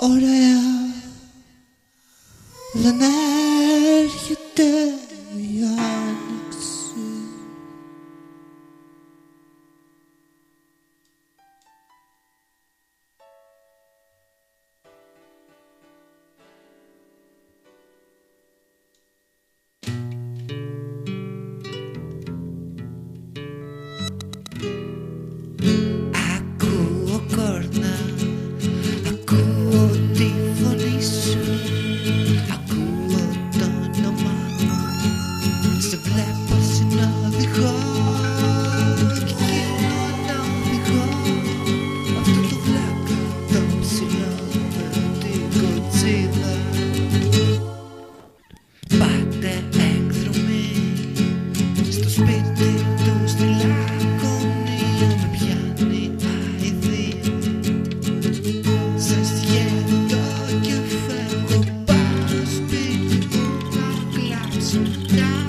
Oh yeah, the night Σε βλέπω στην οδηγό Κι μόνο οδηγό Αυτό το βλάκα Το ψηλό την κοτσίδα Πάτε εκδρομή Στο σπίτι του στη Λακωνία πιάνει αηδία Σε σκέτο και φεύγω Πάω σπίτι μου να κλάψω μια